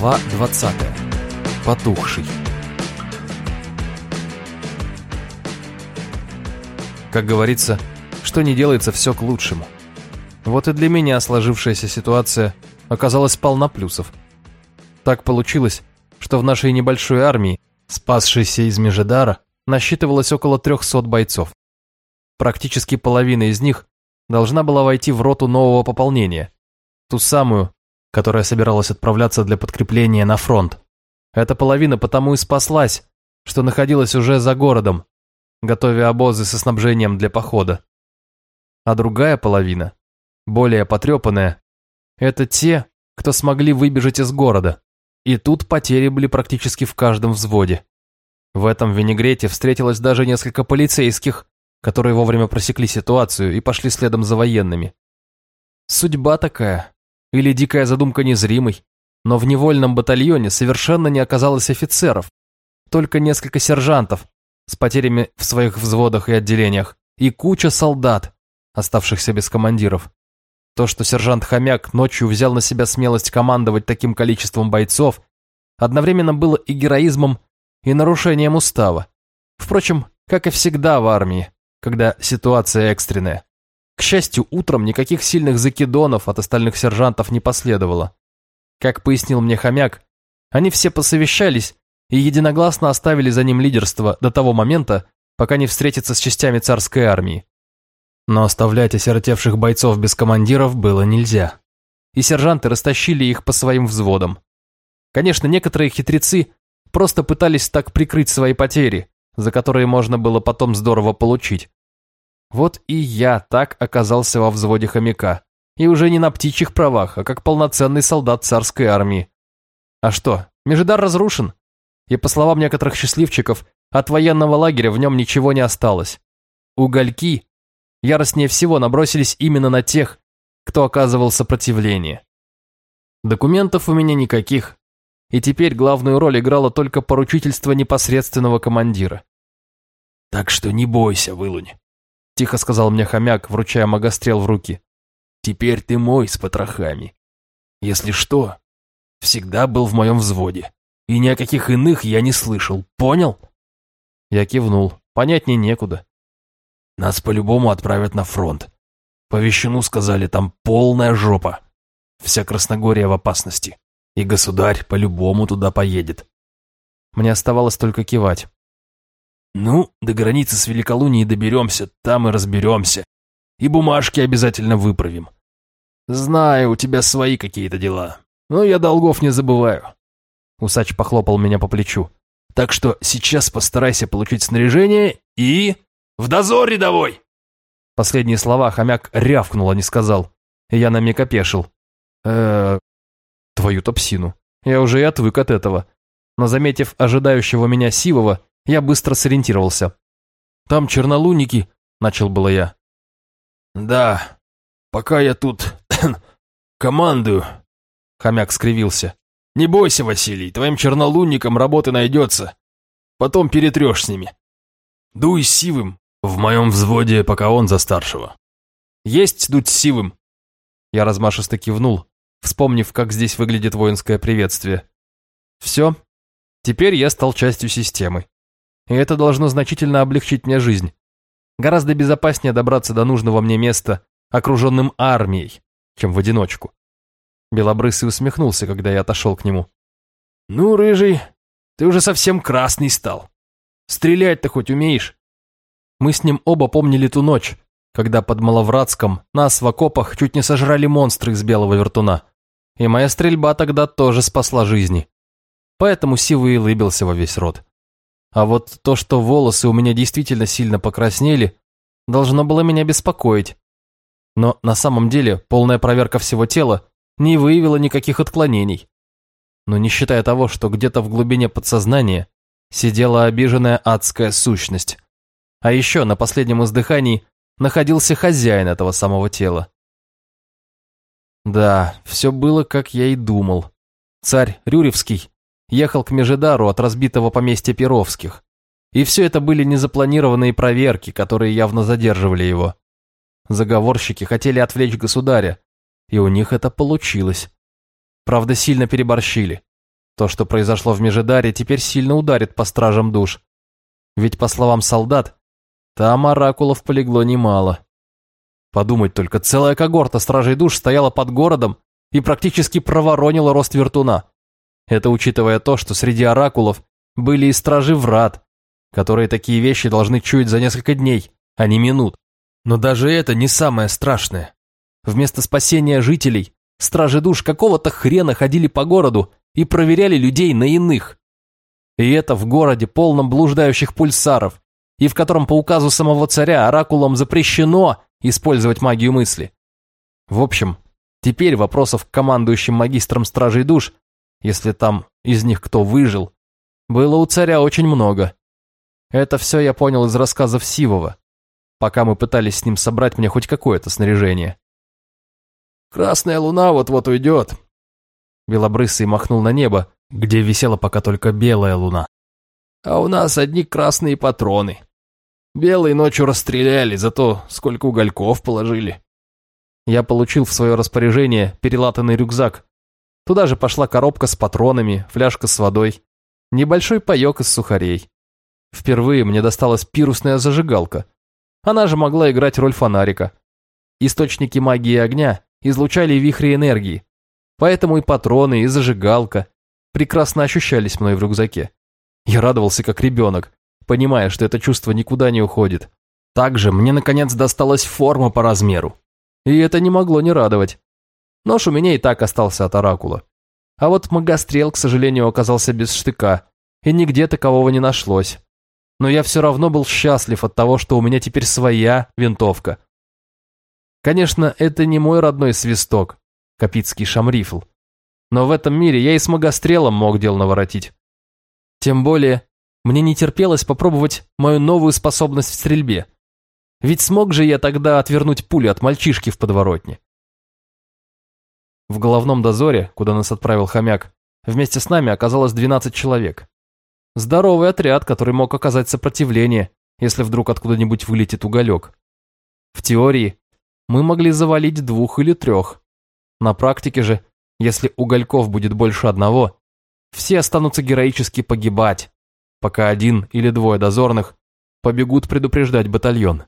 Глава 20. Потухший. Как говорится, что не делается, все к лучшему. Вот и для меня сложившаяся ситуация оказалась полна плюсов. Так получилось, что в нашей небольшой армии, спасшейся из Межедара, насчитывалось около 300 бойцов. Практически половина из них должна была войти в роту нового пополнения, ту самую, которая собиралась отправляться для подкрепления на фронт. Эта половина потому и спаслась, что находилась уже за городом, готовя обозы со снабжением для похода. А другая половина, более потрепанная, это те, кто смогли выбежать из города. И тут потери были практически в каждом взводе. В этом винегрете встретилось даже несколько полицейских, которые вовремя просекли ситуацию и пошли следом за военными. Судьба такая, или дикая задумка незримой, но в невольном батальоне совершенно не оказалось офицеров, только несколько сержантов с потерями в своих взводах и отделениях и куча солдат, оставшихся без командиров. То, что сержант Хомяк ночью взял на себя смелость командовать таким количеством бойцов, одновременно было и героизмом, и нарушением устава. Впрочем, как и всегда в армии, когда ситуация экстренная. К счастью, утром никаких сильных закидонов от остальных сержантов не последовало. Как пояснил мне хомяк, они все посовещались и единогласно оставили за ним лидерство до того момента, пока не встретятся с частями царской армии. Но оставлять осиротевших бойцов без командиров было нельзя. И сержанты растащили их по своим взводам. Конечно, некоторые хитрецы просто пытались так прикрыть свои потери, за которые можно было потом здорово получить. Вот и я так оказался во взводе хомяка. И уже не на птичьих правах, а как полноценный солдат царской армии. А что, Межидар разрушен? И по словам некоторых счастливчиков, от военного лагеря в нем ничего не осталось. Угольки яростнее всего набросились именно на тех, кто оказывал сопротивление. Документов у меня никаких, и теперь главную роль играло только поручительство непосредственного командира. «Так что не бойся, Вылунь», Тихо сказал мне хомяк, вручая магострел в руки. Теперь ты мой с потрохами. Если что, всегда был в моем взводе. И ни о каких иных я не слышал. Понял? Я кивнул. Понятнее некуда. Нас по-любому отправят на фронт. По вещину сказали, там полная жопа. Вся Красногория в опасности. И государь по-любому туда поедет. Мне оставалось только кивать. Ну, до границы с Великолунией доберемся, там и разберемся. И бумажки обязательно выправим. Знаю, у тебя свои какие-то дела. Но я долгов не забываю. Усач похлопал меня по плечу. Так что сейчас постарайся получить снаряжение и... В дозор рядовой! Последние слова хомяк рявкнул, а не сказал. Я на миг опешил. э Твою-то псину. Я уже и отвык от этого. Но заметив ожидающего меня Сивова, я быстро сориентировался. «Там чернолунники», — начал было я. «Да, пока я тут командую», — хомяк скривился. «Не бойся, Василий, твоим чернолунникам работы найдется. Потом перетрешь с ними. Дуй сивым, в моем взводе, пока он за старшего». «Есть дуть сивым!» Я размашисто кивнул, вспомнив, как здесь выглядит воинское приветствие. «Все, теперь я стал частью системы и это должно значительно облегчить мне жизнь. Гораздо безопаснее добраться до нужного мне места, окруженным армией, чем в одиночку. Белобрысый усмехнулся, когда я отошел к нему. «Ну, рыжий, ты уже совсем красный стал. Стрелять-то хоть умеешь?» Мы с ним оба помнили ту ночь, когда под Маловратском нас в окопах чуть не сожрали монстры из белого вертуна. И моя стрельба тогда тоже спасла жизни. Поэтому Сивый улыбился во весь рот. А вот то, что волосы у меня действительно сильно покраснели, должно было меня беспокоить. Но на самом деле полная проверка всего тела не выявила никаких отклонений. Но не считая того, что где-то в глубине подсознания сидела обиженная адская сущность. А еще на последнем издыхании находился хозяин этого самого тела. Да, все было, как я и думал. Царь Рюревский ехал к Межедару от разбитого поместья Перовских. И все это были незапланированные проверки, которые явно задерживали его. Заговорщики хотели отвлечь государя, и у них это получилось. Правда, сильно переборщили. То, что произошло в Межедаре, теперь сильно ударит по стражам душ. Ведь, по словам солдат, там оракулов полегло немало. Подумать только, целая когорта стражей душ стояла под городом и практически проворонила рост вертуна. Это учитывая то, что среди оракулов были и стражи врат, которые такие вещи должны чуять за несколько дней, а не минут. Но даже это не самое страшное. Вместо спасения жителей, стражи душ какого-то хрена ходили по городу и проверяли людей на иных. И это в городе, полном блуждающих пульсаров, и в котором по указу самого царя оракулам запрещено использовать магию мысли. В общем, теперь вопросов к командующим магистрам стражей душ, если там из них кто выжил, было у царя очень много. Это все я понял из рассказов Сивова, пока мы пытались с ним собрать мне хоть какое-то снаряжение. «Красная луна вот-вот уйдет», Белобрысый махнул на небо, где висела пока только белая луна. «А у нас одни красные патроны. Белые ночью расстреляли, зато сколько угольков положили». Я получил в свое распоряжение перелатанный рюкзак. Туда же пошла коробка с патронами, фляжка с водой, небольшой паек из сухарей. Впервые мне досталась пирусная зажигалка. Она же могла играть роль фонарика. Источники магии огня излучали вихри энергии, поэтому и патроны, и зажигалка прекрасно ощущались мной в рюкзаке. Я радовался как ребенок, понимая, что это чувство никуда не уходит. Также мне наконец досталась форма по размеру. И это не могло не радовать. Нож у меня и так остался от оракула. А вот магострел, к сожалению, оказался без штыка, и нигде такового не нашлось. Но я все равно был счастлив от того, что у меня теперь своя винтовка. Конечно, это не мой родной свисток, Капитский шамрифл. Но в этом мире я и с магострелом мог дел наворотить. Тем более, мне не терпелось попробовать мою новую способность в стрельбе. Ведь смог же я тогда отвернуть пули от мальчишки в подворотне. В головном дозоре, куда нас отправил хомяк, вместе с нами оказалось 12 человек. Здоровый отряд, который мог оказать сопротивление, если вдруг откуда-нибудь вылетит уголек. В теории мы могли завалить двух или трех. На практике же, если угольков будет больше одного, все останутся героически погибать, пока один или двое дозорных побегут предупреждать батальон.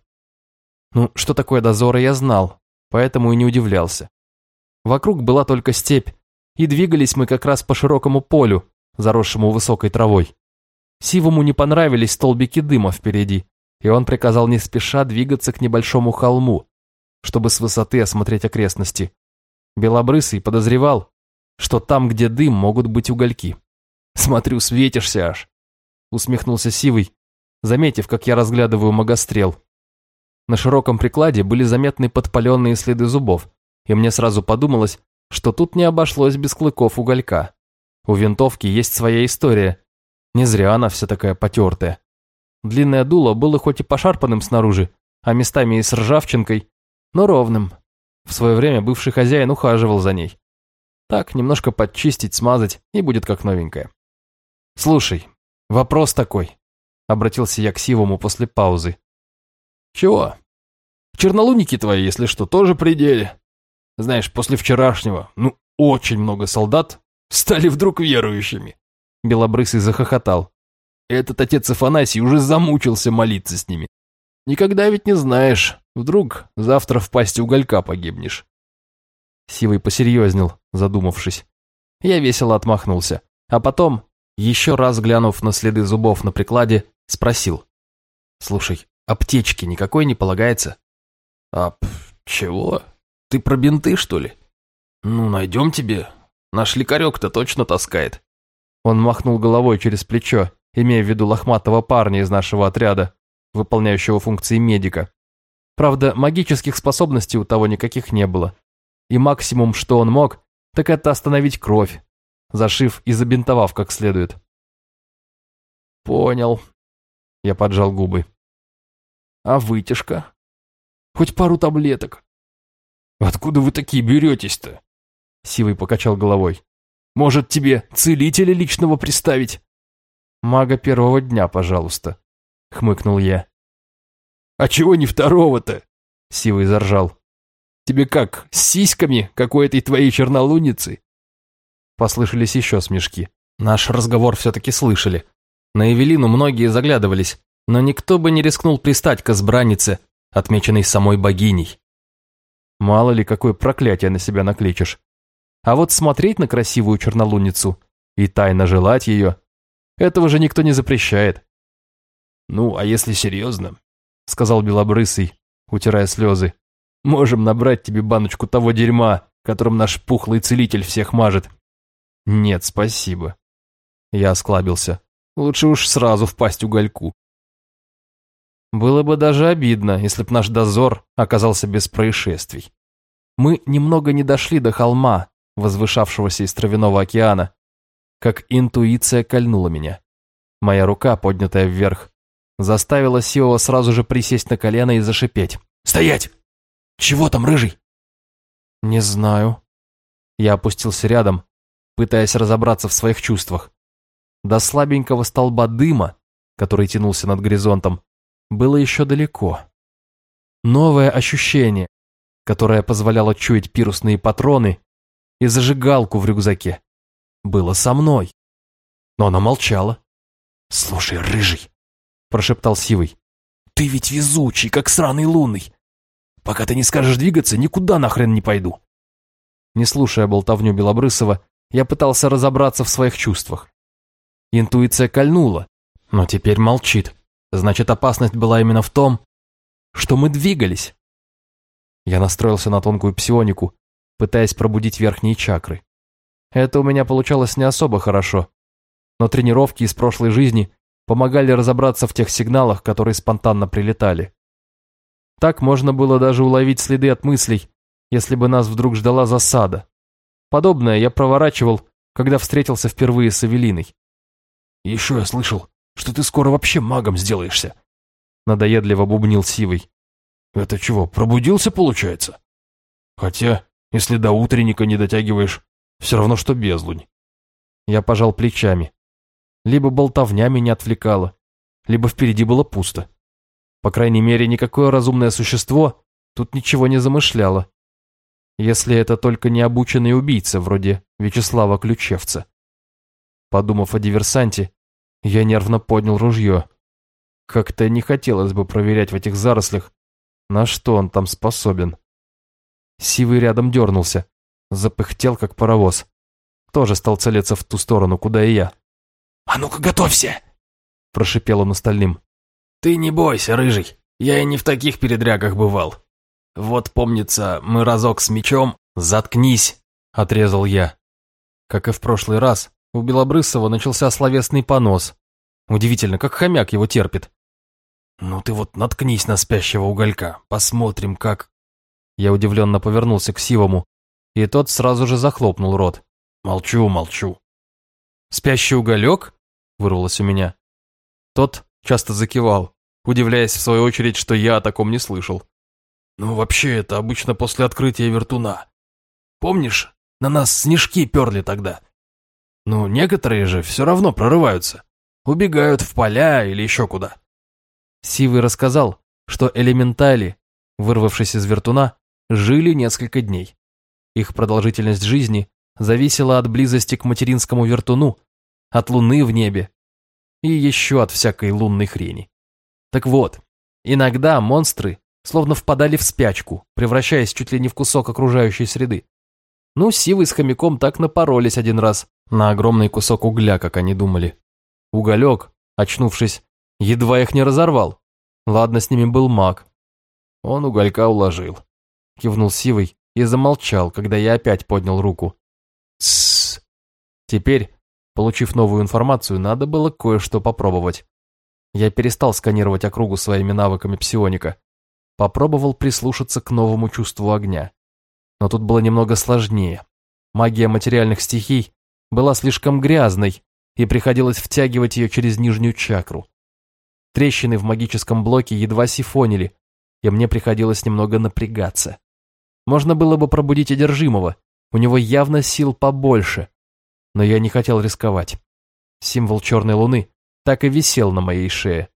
Ну, что такое дозоры, я знал, поэтому и не удивлялся. Вокруг была только степь, и двигались мы как раз по широкому полю, заросшему высокой травой. Сивому не понравились столбики дыма впереди, и он приказал не спеша двигаться к небольшому холму, чтобы с высоты осмотреть окрестности. Белобрысый подозревал, что там, где дым, могут быть угольки. «Смотрю, светишься аж», — усмехнулся Сивый, заметив, как я разглядываю магострел. На широком прикладе были заметны подпаленные следы зубов, и мне сразу подумалось, что тут не обошлось без клыков уголька. У винтовки есть своя история. Не зря она вся такая потертая. Длинное дуло было хоть и пошарпанным снаружи, а местами и с ржавчинкой, но ровным. В свое время бывший хозяин ухаживал за ней. Так, немножко подчистить, смазать, и будет как новенькая. «Слушай, вопрос такой», — обратился я к Сивому после паузы. «Чего? Чернолунники твои, если что, тоже пределе. Знаешь, после вчерашнего, ну, очень много солдат стали вдруг верующими». Белобрысый захохотал. Этот отец Афанасий уже замучился молиться с ними. Никогда ведь не знаешь, вдруг завтра в пасти уголька погибнешь. Сивый посерьезнел, задумавшись. Я весело отмахнулся, а потом, еще раз глянув на следы зубов на прикладе, спросил. «Слушай, аптечки никакой не полагается?» «А чего? Ты про бинты, что ли?» «Ну, найдем тебе. Наш лекарек-то точно таскает». Он махнул головой через плечо, имея в виду лохматого парня из нашего отряда, выполняющего функции медика. Правда, магических способностей у того никаких не было. И максимум, что он мог, так это остановить кровь, зашив и забинтовав как следует. «Понял», — я поджал губы. «А вытяжка? Хоть пару таблеток». «Откуда вы такие беретесь-то?» Сивый покачал головой. «Может, тебе целителя личного приставить?» «Мага первого дня, пожалуйста», — хмыкнул я. «А чего не второго-то?» — Сивый заржал. «Тебе как, с сиськами, как у этой твоей чернолуницы?» Послышались еще смешки. Наш разговор все-таки слышали. На Эвелину многие заглядывались, но никто бы не рискнул пристать к избраннице, отмеченной самой богиней. Мало ли, какое проклятие на себя накличешь. А вот смотреть на красивую чернолуницу и тайно желать ее, этого же никто не запрещает. «Ну, а если серьезно?» — сказал Белобрысый, утирая слезы. «Можем набрать тебе баночку того дерьма, которым наш пухлый целитель всех мажет». «Нет, спасибо». Я осклабился. «Лучше уж сразу впасть угольку». Было бы даже обидно, если б наш дозор оказался без происшествий. Мы немного не дошли до холма, возвышавшегося из травяного океана, как интуиция кольнула меня. Моя рука, поднятая вверх, заставила Сивова сразу же присесть на колено и зашипеть. «Стоять! Чего там, рыжий?» «Не знаю». Я опустился рядом, пытаясь разобраться в своих чувствах. До слабенького столба дыма, который тянулся над горизонтом, было еще далеко. Новое ощущение, которое позволяло чуять пирусные патроны и зажигалку в рюкзаке, было со мной. Но она молчала. «Слушай, рыжий», – прошептал Сивый, – «ты ведь везучий, как сраный лунный. Пока ты не скажешь двигаться, никуда нахрен не пойду». Не слушая болтовню Белобрысова, я пытался разобраться в своих чувствах. Интуиция кольнула, но теперь молчит. Значит, опасность была именно в том, что мы двигались. Я настроился на тонкую псионику, пытаясь пробудить верхние чакры. Это у меня получалось не особо хорошо, но тренировки из прошлой жизни помогали разобраться в тех сигналах, которые спонтанно прилетали. Так можно было даже уловить следы от мыслей, если бы нас вдруг ждала засада. Подобное я проворачивал, когда встретился впервые с Эвелиной. «Еще я слышал, что ты скоро вообще магом сделаешься», — надоедливо бубнил Сивый. «Это чего, пробудился, получается? Хотя, если до утренника не дотягиваешь, все равно, что безлунь». Я пожал плечами. Либо болтовня меня отвлекала, либо впереди было пусто. По крайней мере, никакое разумное существо тут ничего не замышляло. Если это только необученный убийца, вроде Вячеслава Ключевца. Подумав о диверсанте, я нервно поднял ружье. Как-то не хотелось бы проверять в этих зарослях, на что он там способен. Сивый рядом дернулся, запыхтел, как паровоз. Тоже стал целиться в ту сторону, куда и я. «А ну-ка, готовься!» Прошипел он остальным. «Ты не бойся, рыжий, я и не в таких передрягах бывал. Вот, помнится, мы разок с мечом...» «Заткнись!» — отрезал я. Как и в прошлый раз, у Белобрысова начался словесный понос. Удивительно, как хомяк его терпит. «Ну ты вот наткнись на спящего уголька, посмотрим, как...» Я удивленно повернулся к Сивому, и тот сразу же захлопнул рот. «Молчу, молчу». «Спящий уголек?» — вырвалось у меня. Тот часто закивал, удивляясь в свою очередь, что я о таком не слышал. «Ну вообще, это обычно после открытия вертуна. Помнишь, на нас снежки перли тогда?» Ну, некоторые же все равно прорываются. Убегают в поля или еще куда. Сивый рассказал, что элементали, вырвавшись из вертуна, жили несколько дней. Их продолжительность жизни зависела от близости к материнскому вертуну, от луны в небе и еще от всякой лунной хрени. Так вот, иногда монстры словно впадали в спячку, превращаясь чуть ли не в кусок окружающей среды. Ну, Сивый с хомяком так напоролись один раз, на огромный кусок угля, как они думали. Уголек, очнувшись, едва их не разорвал. Ладно, с ними был маг. Он уголька уложил. Кивнул Сивый и замолчал, когда я опять поднял руку. Тссс. Теперь, получив новую информацию, надо было кое-что попробовать. Я перестал сканировать округу своими навыками псионика. Попробовал прислушаться к новому чувству огня. Но тут было немного сложнее. Магия материальных стихий была слишком грязной, и приходилось втягивать ее через нижнюю чакру. Трещины в магическом блоке едва сифонили, и мне приходилось немного напрягаться. Можно было бы пробудить одержимого, у него явно сил побольше, но я не хотел рисковать. Символ черной луны так и висел на моей шее.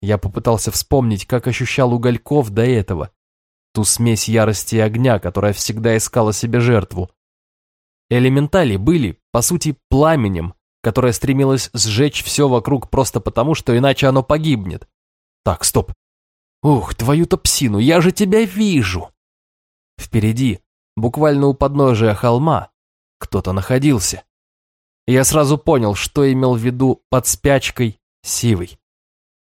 Я попытался вспомнить, как ощущал угольков до этого, ту смесь ярости и огня, которая всегда искала себе жертву, Элементали были, по сути, пламенем, которое стремилось сжечь все вокруг просто потому, что иначе оно погибнет. Так, стоп. Ух, твою-то псину, я же тебя вижу. Впереди, буквально у подножия холма, кто-то находился. Я сразу понял, что имел в виду под спячкой сивый.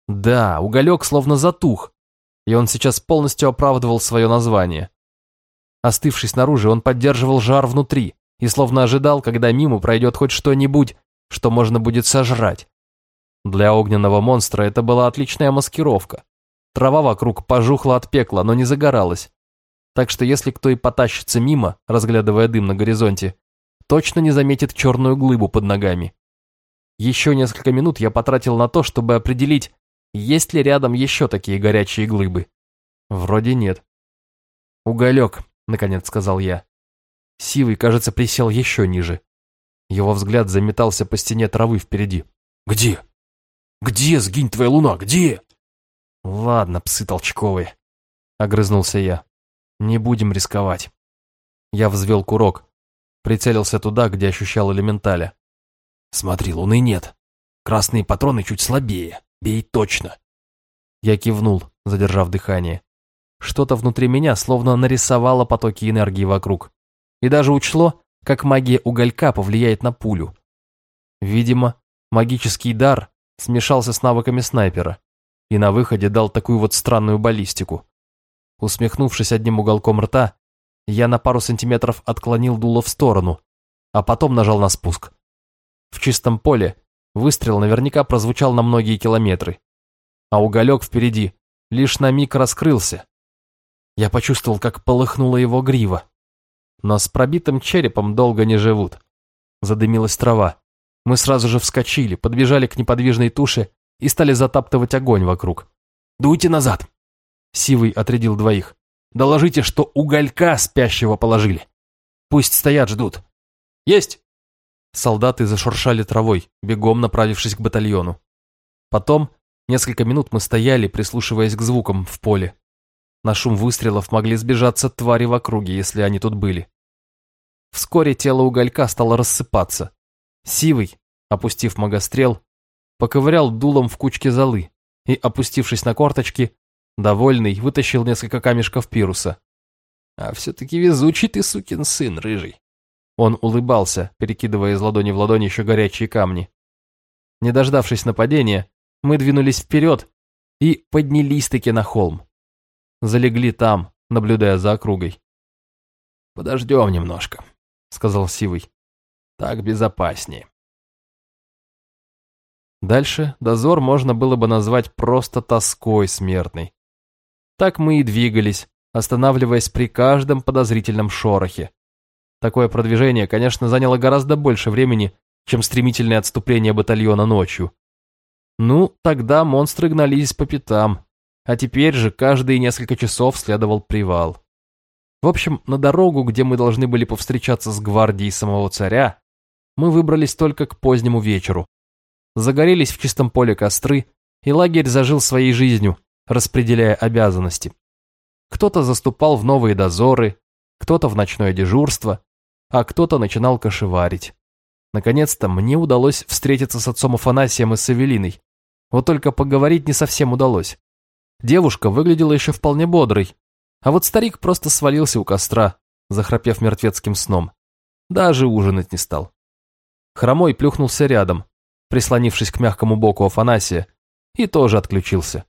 Да, уголек словно затух, и он сейчас полностью оправдывал свое название. Остывший снаружи, он поддерживал жар внутри и словно ожидал, когда мимо пройдет хоть что-нибудь, что можно будет сожрать. Для огненного монстра это была отличная маскировка. Трава вокруг пожухла от пекла, но не загоралась. Так что если кто и потащится мимо, разглядывая дым на горизонте, точно не заметит черную глыбу под ногами. Еще несколько минут я потратил на то, чтобы определить, есть ли рядом еще такие горячие глыбы. Вроде нет. «Уголек», — наконец сказал я. Сивый, кажется, присел еще ниже. Его взгляд заметался по стене травы впереди. «Где? Где, сгинь твоя луна, где?» «Ладно, псы толчковые», — огрызнулся я. «Не будем рисковать». Я взвел курок, прицелился туда, где ощущал элементаля. «Смотри, луны нет. Красные патроны чуть слабее. Бей точно». Я кивнул, задержав дыхание. Что-то внутри меня словно нарисовало потоки энергии вокруг. И даже учло, как магия уголька повлияет на пулю. Видимо, магический дар смешался с навыками снайпера и на выходе дал такую вот странную баллистику. Усмехнувшись одним уголком рта, я на пару сантиметров отклонил дуло в сторону, а потом нажал на спуск. В чистом поле выстрел наверняка прозвучал на многие километры, а уголек впереди лишь на миг раскрылся. Я почувствовал, как полыхнула его грива. Но с пробитым черепом долго не живут. Задымилась трава. Мы сразу же вскочили, подбежали к неподвижной туше и стали затаптывать огонь вокруг. «Дуйте назад!» Сивый отрядил двоих. «Доложите, что уголька спящего положили. Пусть стоят, ждут». «Есть!» Солдаты зашуршали травой, бегом направившись к батальону. Потом несколько минут мы стояли, прислушиваясь к звукам в поле. На шум выстрелов могли сбежаться твари в округе, если они тут были. Вскоре тело уголька стало рассыпаться. Сивый, опустив магострел, поковырял дулом в кучке золы и, опустившись на корточки, довольный, вытащил несколько камешков пируса. «А все-таки везучий ты, сукин сын, рыжий!» Он улыбался, перекидывая из ладони в ладонь еще горячие камни. Не дождавшись нападения, мы двинулись вперед и поднялись-таки на холм. Залегли там, наблюдая за округой. «Подождем немножко», — сказал Сивый. «Так безопаснее». Дальше дозор можно было бы назвать просто тоской смертной. Так мы и двигались, останавливаясь при каждом подозрительном шорохе. Такое продвижение, конечно, заняло гораздо больше времени, чем стремительное отступление батальона ночью. Ну, тогда монстры гнались по пятам, а теперь же каждые несколько часов следовал привал. В общем, на дорогу, где мы должны были повстречаться с гвардией самого царя, мы выбрались только к позднему вечеру, загорелись в чистом поле костры, и лагерь зажил своей жизнью, распределяя обязанности. Кто-то заступал в новые дозоры, кто-то в ночное дежурство, а кто-то начинал кошеварить. Наконец-то мне удалось встретиться с отцом Афанасием и с Эвелиной. Вот только поговорить не совсем удалось. Девушка выглядела еще вполне бодрой, а вот старик просто свалился у костра, захрапев мертвецким сном. Даже ужинать не стал. Хромой плюхнулся рядом, прислонившись к мягкому боку Афанасия, и тоже отключился.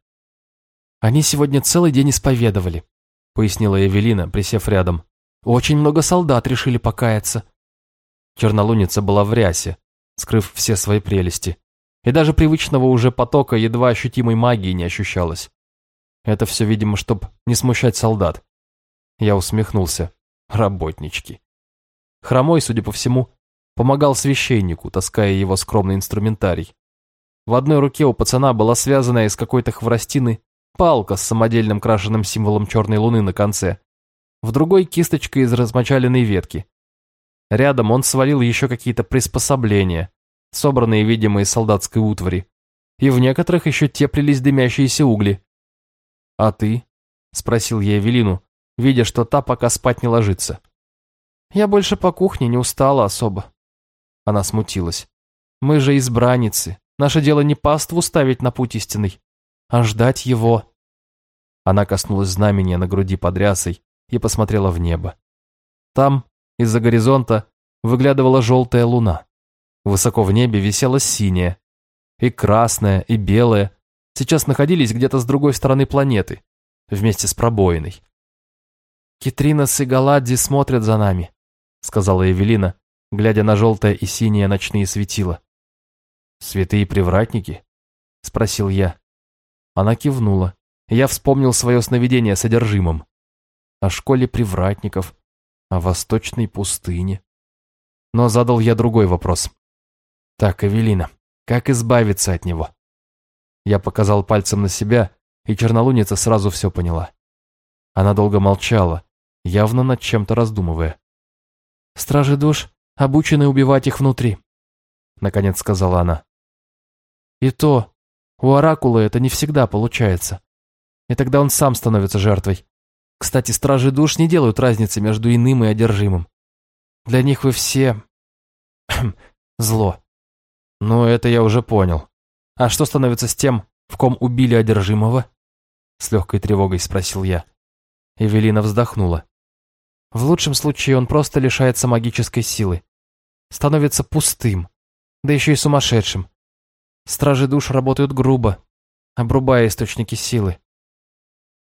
«Они сегодня целый день исповедовали», — пояснила Эвелина, присев рядом. «Очень много солдат решили покаяться». Чернолуница была в рясе, скрыв все свои прелести, и даже привычного уже потока едва ощутимой магии не ощущалось. Это все, видимо, чтоб не смущать солдат. Я усмехнулся. Работнички. Хромой, судя по всему, помогал священнику, таская его скромный инструментарий. В одной руке у пацана была связанная из какой-то хворостины палка с самодельным крашенным символом черной луны на конце, в другой кисточка из размочаленной ветки. Рядом он свалил еще какие-то приспособления, собранные, видимо, из солдатской утвари, и в некоторых еще теплились дымящиеся угли. «А ты?» – спросил я Эвелину, видя, что та пока спать не ложится. «Я больше по кухне не устала особо», она смутилась. Мы же избранницы. Наше дело не паству ставить на путь истинный, а ждать его. Она коснулась знамения на груди под рясой и посмотрела в небо. Там, из-за горизонта, выглядывала желтая луна. Высоко в небе висела синяя. И красная, и белая сейчас находились где-то с другой стороны планеты, вместе с пробоиной. «Китринас и Галадди смотрят за нами», — сказала Эвелина, глядя на желтое и синее ночные светила. «Святые привратники?» — спросил я. Она кивнула. Я вспомнил свое сновидение содержимым. О школе привратников, о восточной пустыне. Но задал я другой вопрос. «Так, Эвелина, как избавиться от него?» Я показал пальцем на себя, и чернолуница сразу все поняла. Она долго молчала, явно над чем-то раздумывая. «Стражи душ обучены убивать их внутри», — наконец сказала она. «И то, у Оракула это не всегда получается. И тогда он сам становится жертвой. Кстати, стражи душ не делают разницы между иным и одержимым. Для них вы все... зло. Ну, это я уже понял. А что становится с тем, в ком убили одержимого? С легкой тревогой спросил я. Эвелина вздохнула. В лучшем случае он просто лишается магической силы. Становится пустым, да еще и сумасшедшим. Стражи душ работают грубо, обрубая источники силы.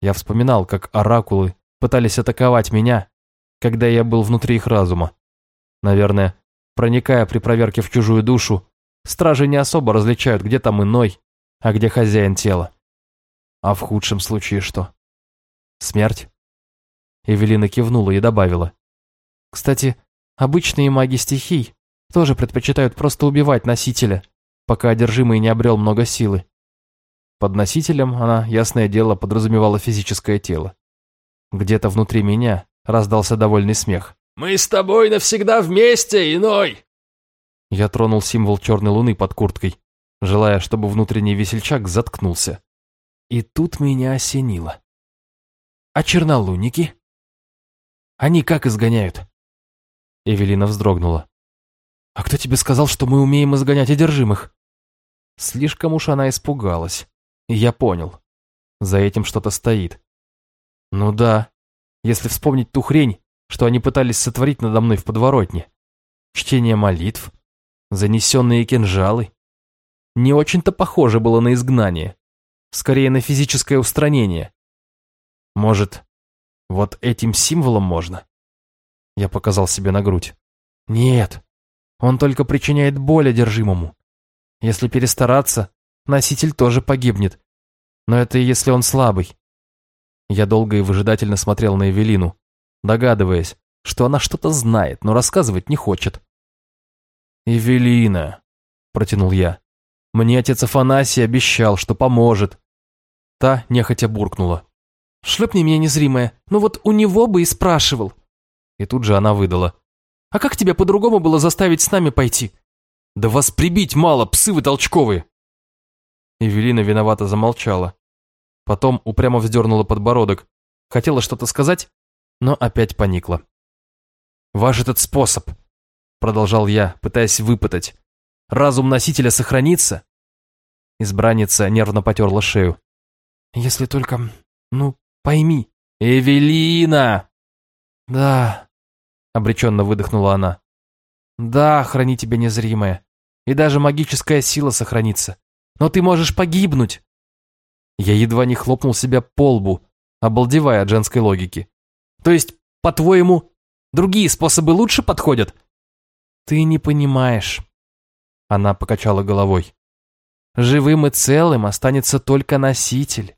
Я вспоминал, как оракулы пытались атаковать меня, когда я был внутри их разума. Наверное, проникая при проверке в чужую душу, стражи не особо различают, где там иной, а где хозяин тела. А в худшем случае что? Смерть? Эвелина кивнула и добавила. Кстати, обычные маги стихий тоже предпочитают просто убивать носителя, пока одержимый не обрел много силы. Под носителем она, ясное дело, подразумевала физическое тело. Где-то внутри меня раздался довольный смех. «Мы с тобой навсегда вместе, иной!» Я тронул символ черной луны под курткой, желая, чтобы внутренний весельчак заткнулся. И тут меня осенило. «А чернолунники?» «Они как изгоняют?» Эвелина вздрогнула. «А кто тебе сказал, что мы умеем изгонять одержимых?» Слишком уж она испугалась. Я понял. За этим что-то стоит. Ну да, если вспомнить ту хрень, что они пытались сотворить надо мной в подворотне. Чтение молитв, занесенные кинжалы. Не очень-то похоже было на изгнание. Скорее на физическое устранение. Может, вот этим символом можно? Я показал себе на грудь. Нет, он только причиняет боль одержимому. Если перестараться, носитель тоже погибнет. Но это если он слабый. Я долго и выжидательно смотрел на Эвелину, догадываясь, что она что-то знает, но рассказывать не хочет. «Эвелина», — протянул я, — «мне отец Афанасий обещал, что поможет». Та нехотя буркнула. «Шлепни меня незримая, ну вот у него бы и спрашивал». И тут же она выдала. «А как тебя по-другому было заставить с нами пойти?» «Да вас прибить мало, псы вы толчковые!» Эвелина виновато замолчала. Потом упрямо вздернула подбородок. Хотела что-то сказать, но опять поникла. «Ваш этот способ», — продолжал я, пытаясь выпытать, «разум носителя сохранится?» Избранница нервно потерла шею. «Если только... ну, пойми». «Эвелина!» «Да», — обреченно выдохнула она. «Да, храни тебя незримое. И даже магическая сила сохранится но ты можешь погибнуть. Я едва не хлопнул себя по лбу, обалдевая от женской логики. То есть, по-твоему, другие способы лучше подходят? Ты не понимаешь. Она покачала головой. Живым и целым останется только носитель.